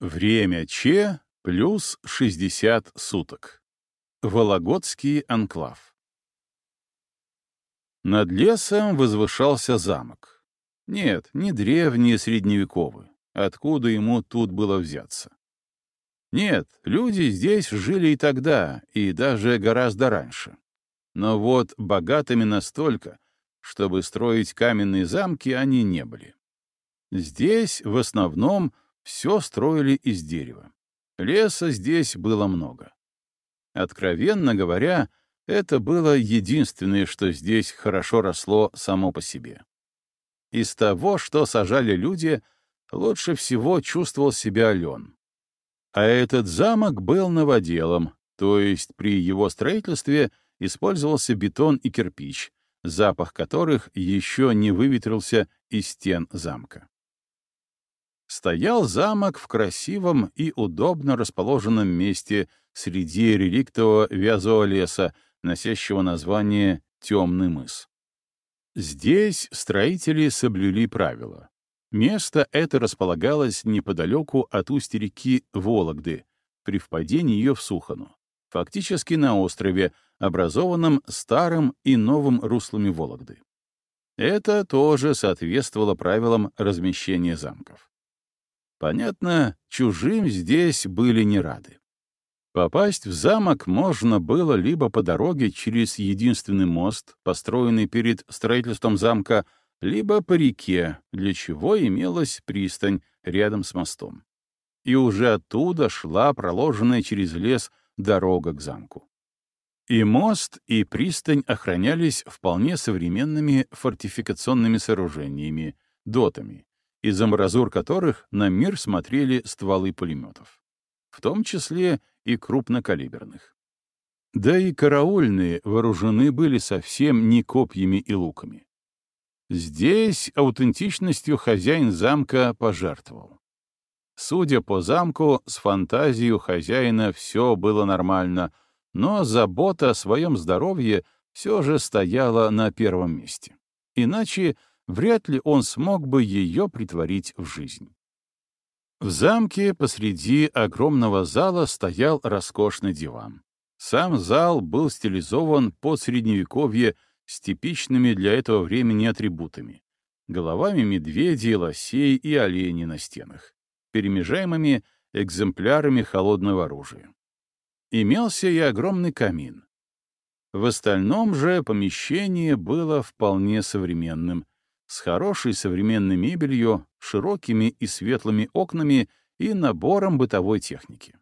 Время Че плюс 60 суток. Вологодский анклав. Над лесом возвышался замок. Нет, не древний средневековый. Откуда ему тут было взяться? Нет, люди здесь жили и тогда, и даже гораздо раньше. Но вот богатыми настолько, чтобы строить каменные замки, они не были. Здесь в основном все строили из дерева. Леса здесь было много. Откровенно говоря, это было единственное, что здесь хорошо росло само по себе. Из того, что сажали люди, лучше всего чувствовал себя Ален. А этот замок был новоделом, то есть при его строительстве использовался бетон и кирпич, запах которых еще не выветрился из стен замка стоял замок в красивом и удобно расположенном месте среди реликтового вязового леса, носящего название «Темный мыс». Здесь строители соблюли правила. Место это располагалось неподалеку от устья реки Вологды, при впадении ее в Сухану, фактически на острове, образованном старым и новым руслами Вологды. Это тоже соответствовало правилам размещения замков. Понятно, чужим здесь были не рады. Попасть в замок можно было либо по дороге через единственный мост, построенный перед строительством замка, либо по реке, для чего имелась пристань рядом с мостом. И уже оттуда шла проложенная через лес дорога к замку. И мост, и пристань охранялись вполне современными фортификационными сооружениями, дотами, из амбразур которых на мир смотрели стволы пулеметов, в том числе и крупнокалиберных. Да и караульные вооружены были совсем не копьями и луками. Здесь аутентичностью хозяин замка пожертвовал. Судя по замку, с фантазией хозяина все было нормально, но забота о своем здоровье все же стояла на первом месте. Иначе вряд ли он смог бы ее притворить в жизнь. В замке посреди огромного зала стоял роскошный диван. Сам зал был стилизован под средневековье с типичными для этого времени атрибутами — головами медведей, лосей и оленей на стенах, перемежаемыми экземплярами холодного оружия. Имелся и огромный камин. В остальном же помещение было вполне современным — с хорошей современной мебелью, широкими и светлыми окнами и набором бытовой техники.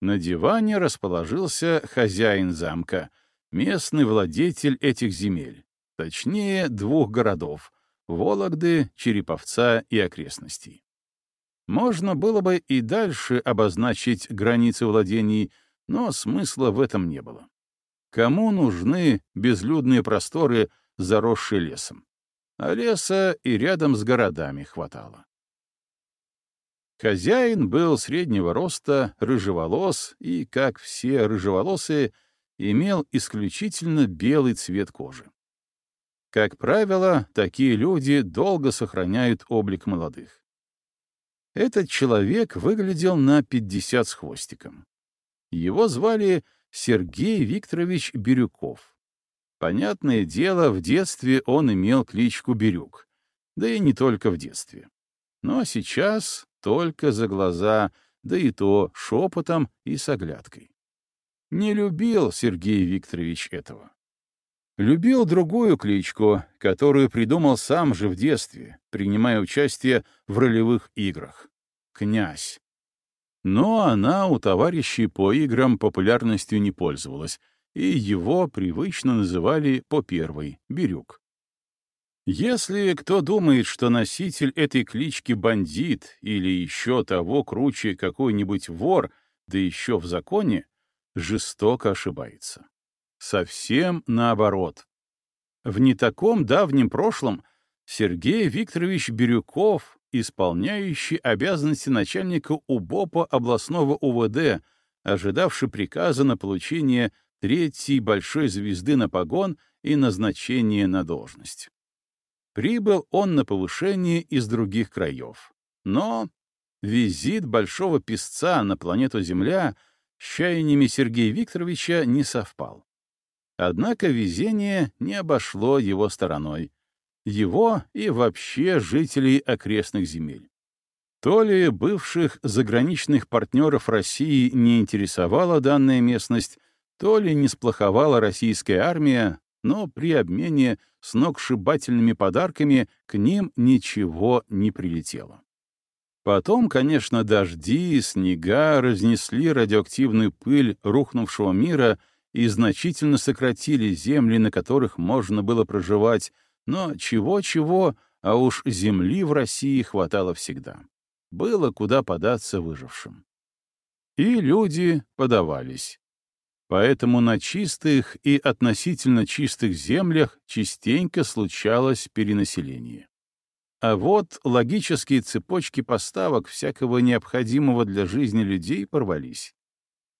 На диване расположился хозяин замка, местный владетель этих земель, точнее двух городов — Вологды, Череповца и окрестностей. Можно было бы и дальше обозначить границы владений, но смысла в этом не было. Кому нужны безлюдные просторы, заросшие лесом? А леса и рядом с городами хватало. Хозяин был среднего роста, рыжеволос и, как все рыжеволосые, имел исключительно белый цвет кожи. Как правило, такие люди долго сохраняют облик молодых. Этот человек выглядел на 50 с хвостиком. Его звали Сергей Викторович Бирюков. Понятное дело, в детстве он имел кличку Бирюк. Да и не только в детстве. Но сейчас только за глаза, да и то шепотом и с оглядкой. Не любил Сергей Викторович этого. Любил другую кличку, которую придумал сам же в детстве, принимая участие в ролевых играх. Князь. Но она у товарищей по играм популярностью не пользовалась, и его привычно называли по первой — Бирюк. Если кто думает, что носитель этой клички бандит или еще того круче какой-нибудь вор, да еще в законе, жестоко ошибается. Совсем наоборот. В не таком давнем прошлом Сергей Викторович Бирюков, исполняющий обязанности начальника УБОПа областного УВД, ожидавший приказа на получение третьей большой звезды на погон и назначение на должность. Прибыл он на повышение из других краев, но Визит большого писца на планету Земля с чаяниями Сергея Викторовича не совпал. Однако везение не обошло его стороной. Его и вообще жителей окрестных земель. То ли бывших заграничных партнеров России не интересовала данная местность, то ли не сплоховала российская армия, но при обмене сногсшибательными подарками к ним ничего не прилетело. Потом, конечно, дожди и снега разнесли радиоактивную пыль рухнувшего мира и значительно сократили земли, на которых можно было проживать, но чего-чего, а уж земли в России хватало всегда. Было куда податься выжившим. И люди подавались. Поэтому на чистых и относительно чистых землях частенько случалось перенаселение. А вот логические цепочки поставок всякого необходимого для жизни людей порвались.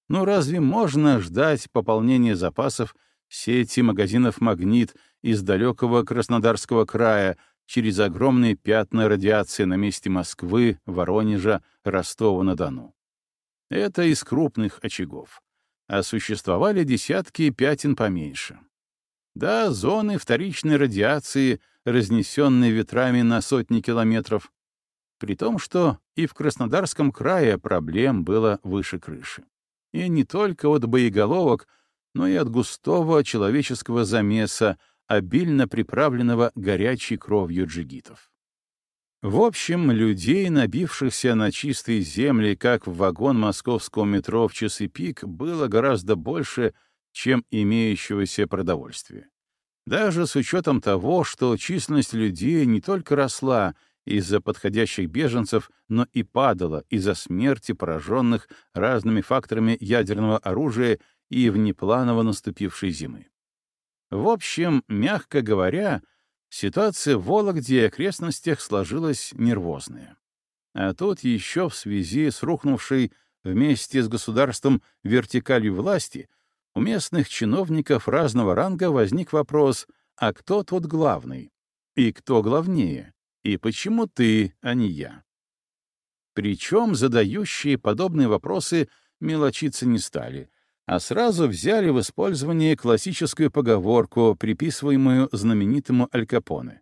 Ну разве можно ждать пополнения запасов сети магазинов «Магнит» из далекого Краснодарского края через огромные пятна радиации на месте Москвы, Воронежа, Ростова-на-Дону? Это из крупных очагов. А существовали десятки пятен поменьше. Да, зоны вторичной радиации — разнесенный ветрами на сотни километров, при том, что и в Краснодарском крае проблем было выше крыши. И не только от боеголовок, но и от густого человеческого замеса, обильно приправленного горячей кровью джигитов. В общем, людей, набившихся на чистые земли, как в вагон московского метро в часы пик, было гораздо больше, чем имеющегося продовольствия. Даже с учетом того, что численность людей не только росла из-за подходящих беженцев, но и падала из-за смерти пораженных разными факторами ядерного оружия и внепланово наступившей зимы. В общем, мягко говоря, ситуация в Вологде и окрестностях сложилась нервозная. А тут еще в связи с рухнувшей вместе с государством вертикалью власти у местных чиновников разного ранга возник вопрос, а кто тут главный? И кто главнее? И почему ты, а не я? Причем задающие подобные вопросы мелочиться не стали, а сразу взяли в использование классическую поговорку, приписываемую знаменитому Аль Капоне.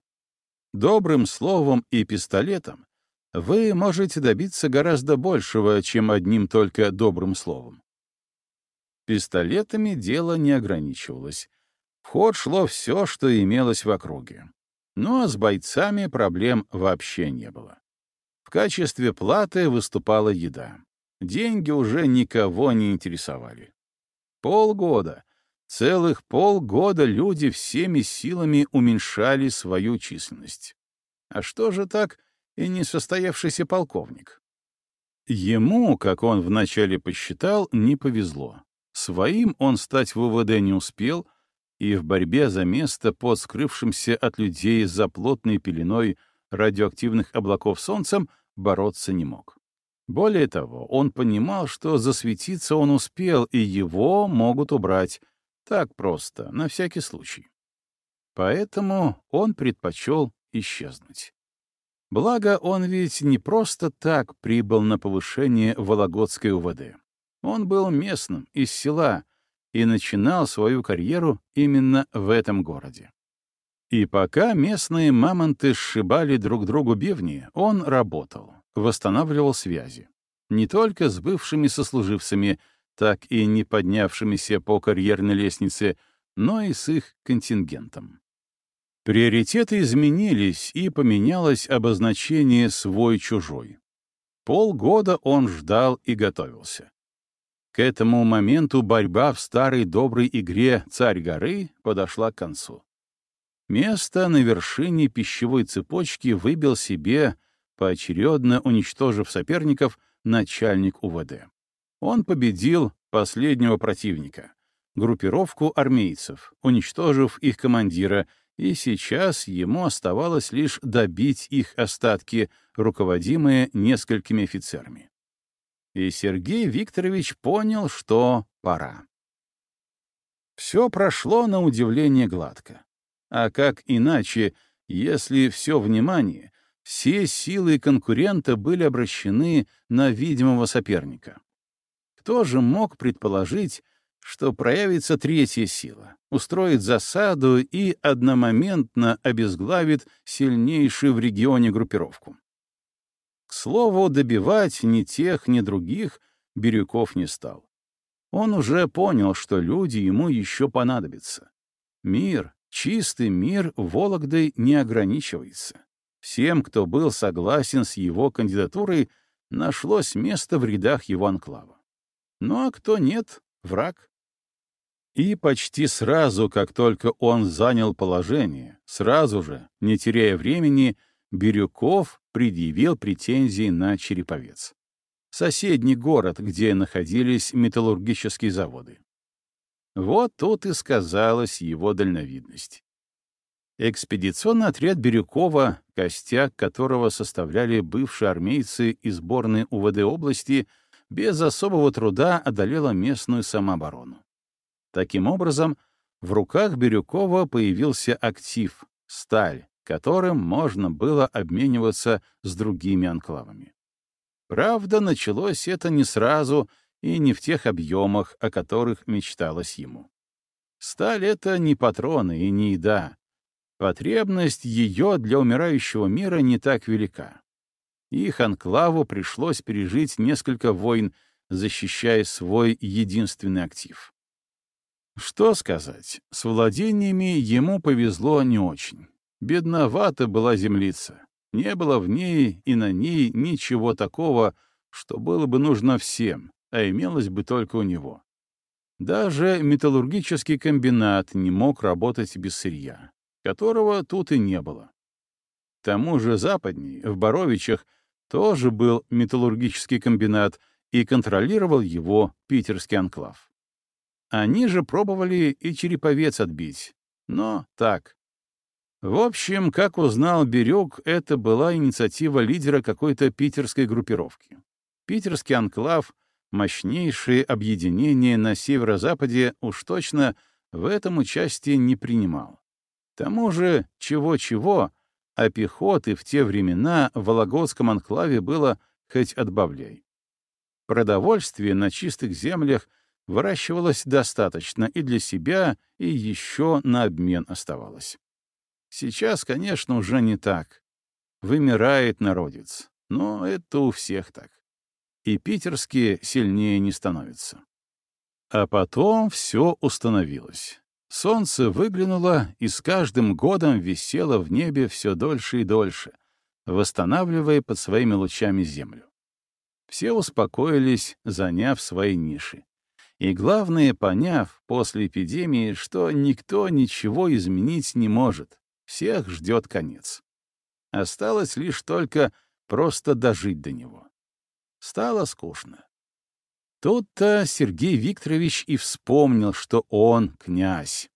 Добрым словом и пистолетом вы можете добиться гораздо большего, чем одним только добрым словом. Пистолетами дело не ограничивалось. В ход шло все, что имелось в округе. Ну а с бойцами проблем вообще не было. В качестве платы выступала еда. Деньги уже никого не интересовали. Полгода, целых полгода люди всеми силами уменьшали свою численность. А что же так и несостоявшийся полковник? Ему, как он вначале посчитал, не повезло. Своим он стать в УВД не успел, и в борьбе за место под скрывшимся от людей за плотной пеленой радиоактивных облаков солнцем бороться не мог. Более того, он понимал, что засветиться он успел, и его могут убрать. Так просто, на всякий случай. Поэтому он предпочел исчезнуть. Благо, он ведь не просто так прибыл на повышение Вологодской УВД. Он был местным, из села, и начинал свою карьеру именно в этом городе. И пока местные мамонты сшибали друг другу бивни, он работал, восстанавливал связи. Не только с бывшими сослуживцами, так и не поднявшимися по карьерной лестнице, но и с их контингентом. Приоритеты изменились, и поменялось обозначение «свой-чужой». Полгода он ждал и готовился. К этому моменту борьба в старой доброй игре «Царь горы» подошла к концу. Место на вершине пищевой цепочки выбил себе, поочередно уничтожив соперников, начальник УВД. Он победил последнего противника — группировку армейцев, уничтожив их командира, и сейчас ему оставалось лишь добить их остатки, руководимые несколькими офицерами и Сергей Викторович понял, что пора. Все прошло на удивление гладко. А как иначе, если все внимание, Все силы конкурента были обращены на видимого соперника. Кто же мог предположить, что проявится третья сила, устроит засаду и одномоментно обезглавит сильнейшую в регионе группировку? К слову, добивать ни тех, ни других Бирюков не стал. Он уже понял, что люди ему еще понадобятся. Мир, чистый мир Вологдой не ограничивается. Всем, кто был согласен с его кандидатурой, нашлось место в рядах его анклава. Ну а кто нет — враг. И почти сразу, как только он занял положение, сразу же, не теряя времени, Бирюков предъявил претензии на Череповец. Соседний город, где находились металлургические заводы. Вот тут и сказалась его дальновидность. Экспедиционный отряд Бирюкова, костяк которого составляли бывшие армейцы и сборной УВД области, без особого труда одолела местную самооборону. Таким образом, в руках Бирюкова появился актив — сталь, которым можно было обмениваться с другими анклавами. Правда, началось это не сразу и не в тех объемах, о которых мечталось ему. Сталь — это не патроны и не еда. Потребность ее для умирающего мира не так велика. Их анклаву пришлось пережить несколько войн, защищая свой единственный актив. Что сказать, с владениями ему повезло не очень. Бедновата была землица. Не было в ней и на ней ничего такого, что было бы нужно всем, а имелось бы только у него. Даже металлургический комбинат не мог работать без сырья, которого тут и не было. К тому же западней, в Боровичах, тоже был металлургический комбинат и контролировал его питерский анклав. Они же пробовали и череповец отбить, но так. В общем, как узнал Бирюк, это была инициатива лидера какой-то питерской группировки. Питерский анклав, мощнейшее объединение на северо-западе, уж точно в этом участие не принимал. Тому же, чего-чего, а пехоты в те времена в Вологодском анклаве было хоть отбавляй. Продовольствие на чистых землях выращивалось достаточно и для себя, и еще на обмен оставалось. Сейчас, конечно, уже не так. Вымирает народец, но это у всех так. И питерские сильнее не становятся. А потом все установилось. Солнце выглянуло и с каждым годом висело в небе все дольше и дольше, восстанавливая под своими лучами землю. Все успокоились, заняв свои ниши. И главное, поняв после эпидемии, что никто ничего изменить не может, всех ждет конец. Осталось лишь только просто дожить до него. Стало скучно. Тут-то Сергей Викторович и вспомнил, что он князь.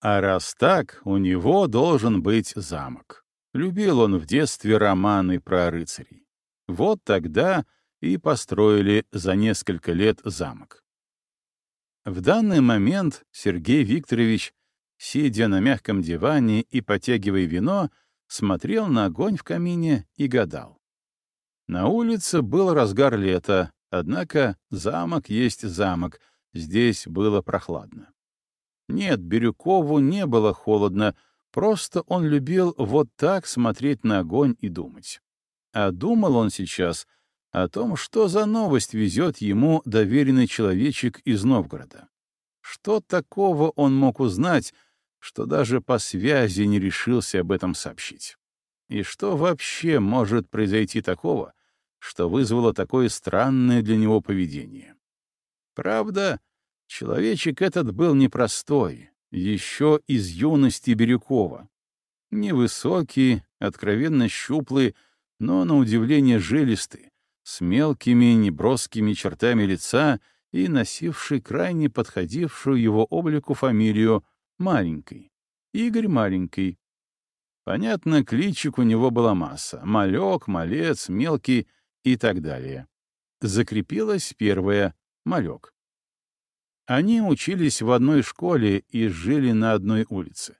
А раз так, у него должен быть замок. Любил он в детстве романы про рыцарей. Вот тогда и построили за несколько лет замок. В данный момент Сергей Викторович, сидя на мягком диване и потягивая вино, смотрел на огонь в камине и гадал. На улице был разгар лета, однако замок есть замок, здесь было прохладно. Нет, Бирюкову не было холодно, просто он любил вот так смотреть на огонь и думать. А думал он сейчас — о том, что за новость везет ему доверенный человечек из Новгорода. Что такого он мог узнать, что даже по связи не решился об этом сообщить? И что вообще может произойти такого, что вызвало такое странное для него поведение? Правда, человечек этот был непростой, еще из юности Бирюкова. Невысокий, откровенно щуплый, но, на удивление, жилистый, с мелкими неброскими чертами лица и носивший крайне подходившую его облику фамилию Маленький. Игорь Маленький. Понятно, кличек у него была масса — Малек, Малец, Мелкий и так далее. Закрепилась первая — Малек. Они учились в одной школе и жили на одной улице.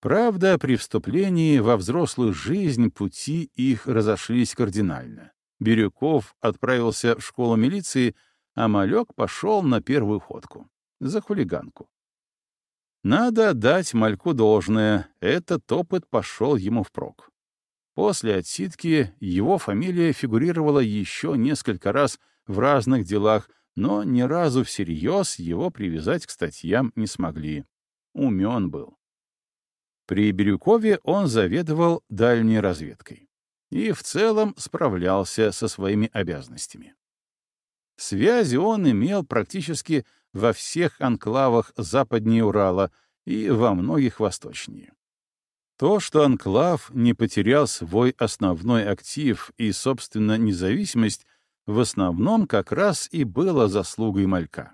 Правда, при вступлении во взрослую жизнь пути их разошлись кардинально. Бирюков отправился в школу милиции, а Малек пошел на первую ходку. За хулиганку. Надо отдать Мальку должное, этот опыт пошел ему впрок. После отсидки его фамилия фигурировала еще несколько раз в разных делах, но ни разу всерьез его привязать к статьям не смогли. Умен был. При Бирюкове он заведовал дальней разведкой и в целом справлялся со своими обязанностями. Связи он имел практически во всех анклавах западнее Урала и во многих восточнее. То, что анклав не потерял свой основной актив и, собственно, независимость, в основном как раз и было заслугой Малька.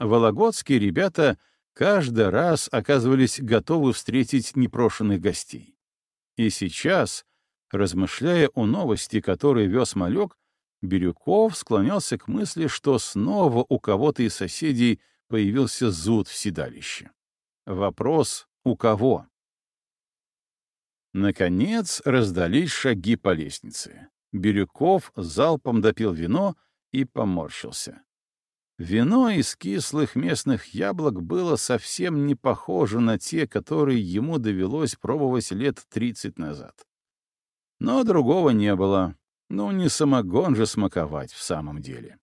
Вологодские ребята каждый раз оказывались готовы встретить непрошенных гостей. И сейчас, размышляя о новости, которые вез Малек, Бирюков склонялся к мысли, что снова у кого-то из соседей появился зуд в седалище. Вопрос — у кого? Наконец раздались шаги по лестнице. Бирюков залпом допил вино и поморщился. Вино из кислых местных яблок было совсем не похоже на те, которые ему довелось пробовать лет тридцать назад. Но другого не было. Ну, не самогон же смаковать в самом деле.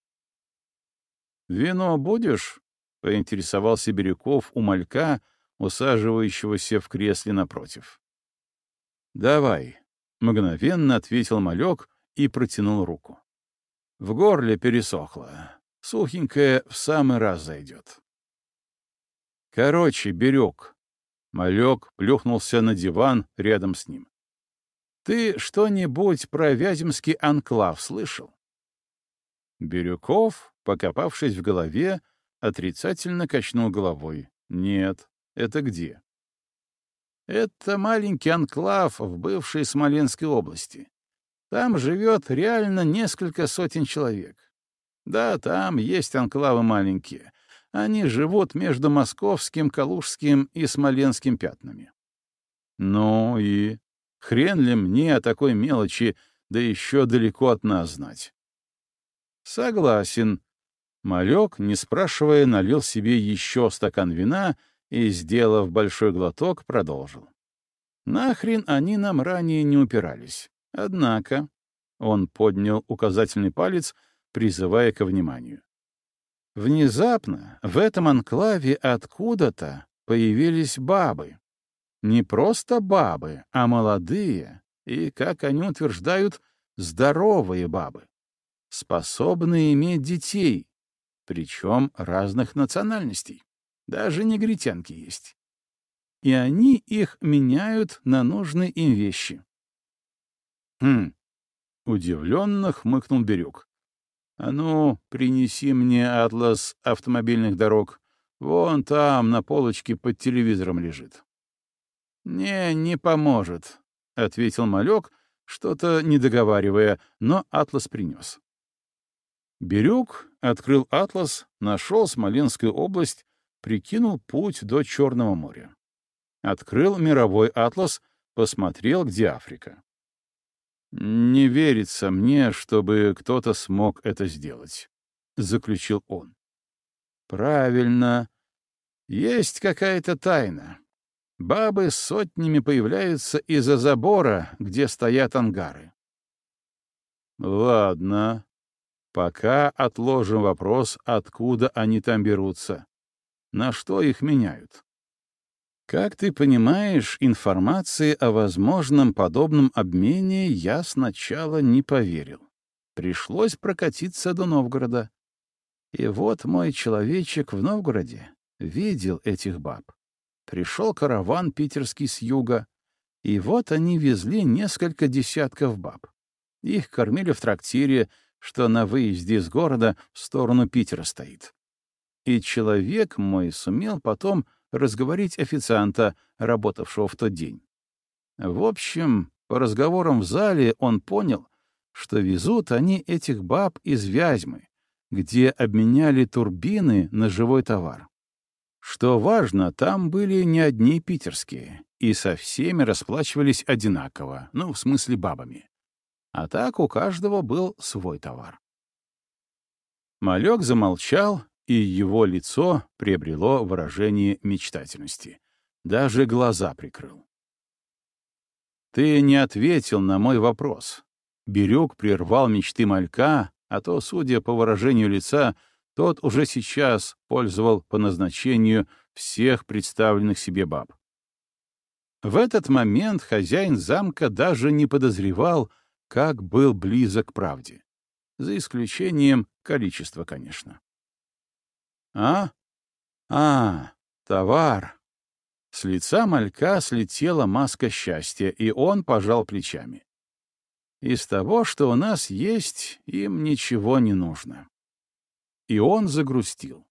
«Вино будешь?» — поинтересовался Бирюков у малька, усаживающегося в кресле напротив. «Давай», — мгновенно ответил малек и протянул руку. В горле пересохло. Сухенькое в самый раз зайдет. Короче, Бирюк. Малек плюхнулся на диван рядом с ним. Ты что-нибудь про Вяземский анклав слышал? Бирюков, покопавшись в голове, отрицательно качнул головой. Нет, это где? Это маленький анклав в бывшей Смоленской области. Там живет реально несколько сотен человек. Да, там есть анклавы маленькие. Они живут между московским, калужским и смоленским пятнами. Ну и Хрен ли мне о такой мелочи, да еще далеко от нас знать? Согласен. Малек, не спрашивая, налил себе еще стакан вина и, сделав большой глоток, продолжил. Нахрен они нам ранее не упирались. Однако он поднял указательный палец, призывая ко вниманию. Внезапно в этом анклаве откуда-то появились бабы. Не просто бабы, а молодые и, как они утверждают, здоровые бабы, способные иметь детей, причем разных национальностей. Даже негритянки есть. И они их меняют на нужные им вещи. Хм, удивленно хмыкнул Бирюк. А ну, принеси мне атлас автомобильных дорог. Вон там, на полочке под телевизором лежит. «Не, не поможет», — ответил малек, что-то недоговаривая, но атлас принес. Бирюк открыл атлас, нашел Смоленскую область, прикинул путь до Черного моря. Открыл мировой атлас, посмотрел, где Африка. «Не верится мне, чтобы кто-то смог это сделать», — заключил он. «Правильно. Есть какая-то тайна. Бабы сотнями появляются из-за забора, где стоят ангары. Ладно. Пока отложим вопрос, откуда они там берутся. На что их меняют? Как ты понимаешь, информации о возможном подобном обмене я сначала не поверил. Пришлось прокатиться до Новгорода. И вот мой человечек в Новгороде видел этих баб. Пришел караван питерский с юга, и вот они везли несколько десятков баб. Их кормили в трактире, что на выезде из города в сторону Питера стоит. И человек мой сумел потом разговорить официанта, работавшего в тот день. В общем, по разговорам в зале он понял, что везут они этих баб из Вязьмы, где обменяли турбины на живой товар. Что важно, там были не одни питерские, и со всеми расплачивались одинаково, ну, в смысле бабами. А так у каждого был свой товар. Малек замолчал, и его лицо приобрело выражение мечтательности. Даже глаза прикрыл. «Ты не ответил на мой вопрос». Бирюк прервал мечты малька, а то, судя по выражению лица, тот уже сейчас пользовал по назначению всех представленных себе баб. В этот момент хозяин замка даже не подозревал, как был близок к правде. За исключением количества, конечно. «А? А, товар!» С лица малька слетела маска счастья, и он пожал плечами. «Из того, что у нас есть, им ничего не нужно». И он загрустил.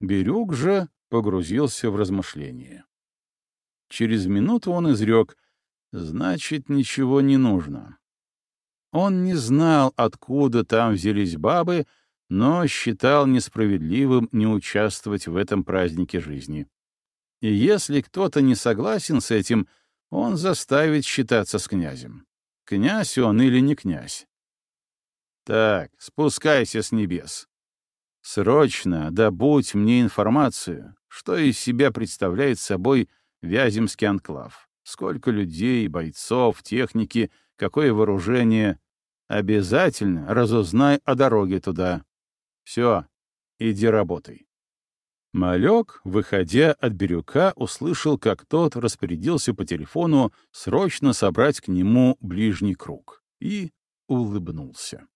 Бирюк же погрузился в размышления. Через минуту он изрек, «Значит, ничего не нужно». Он не знал, откуда там взялись бабы, но считал несправедливым не участвовать в этом празднике жизни. И если кто-то не согласен с этим, он заставит считаться с князем. Князь он или не князь. Так, спускайся с небес. Срочно добудь мне информацию, что из себя представляет собой Вяземский анклав. Сколько людей, бойцов, техники, какое вооружение. Обязательно разузнай о дороге туда. Все, иди работай. Малек, выходя от Бирюка, услышал, как тот распорядился по телефону срочно собрать к нему ближний круг и улыбнулся.